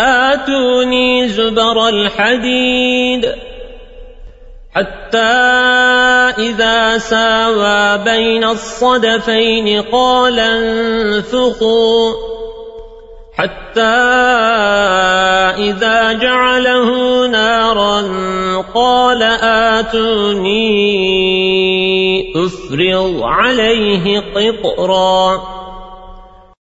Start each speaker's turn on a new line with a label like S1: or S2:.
S1: آتوني زبر الحديد حتى إذا ساوى بين الصدفين قال انفقوا حتى إذا جعله نارا قال آتوني أفرغ عليه قطرا